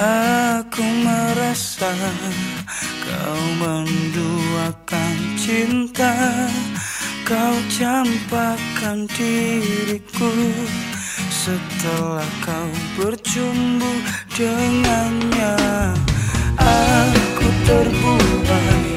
Aku merasa kau menduakan cinta. Kau campakkan diriku Setelah kau berjumbu dengannya. Aku terbuai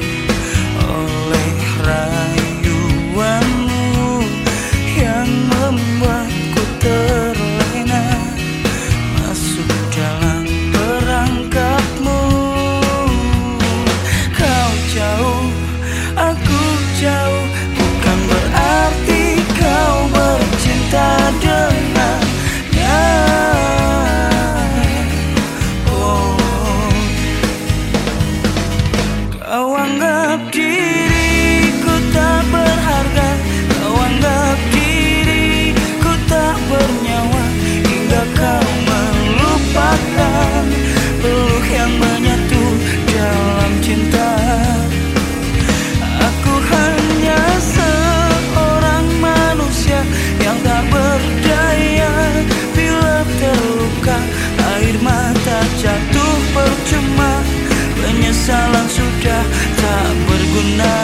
air mata jatuh percuma. Penyesalan sudah tak berguna.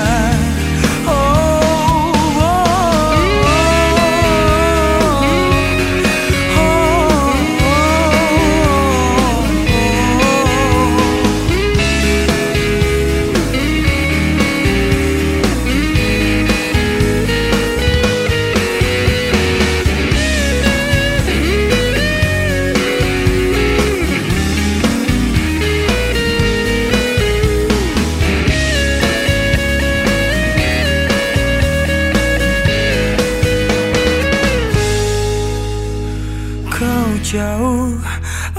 jauh,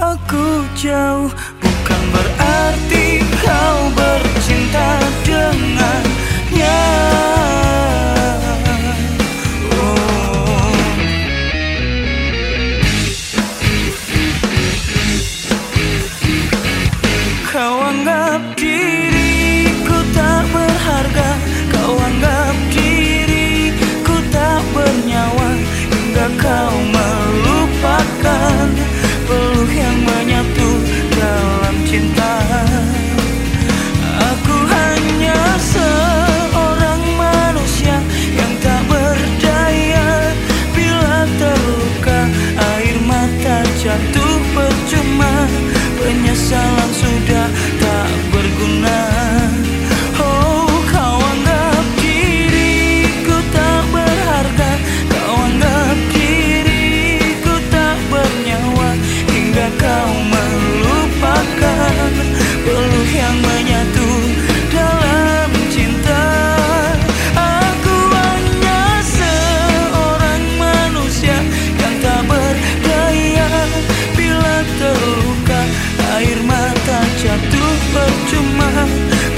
aku jauh. Bukan berarti kau bercinta dengannya. Oh. Kau anggap diriku tak berharga. Kau anggap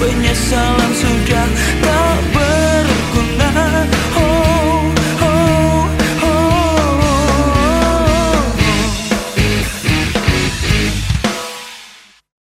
But yes, I'll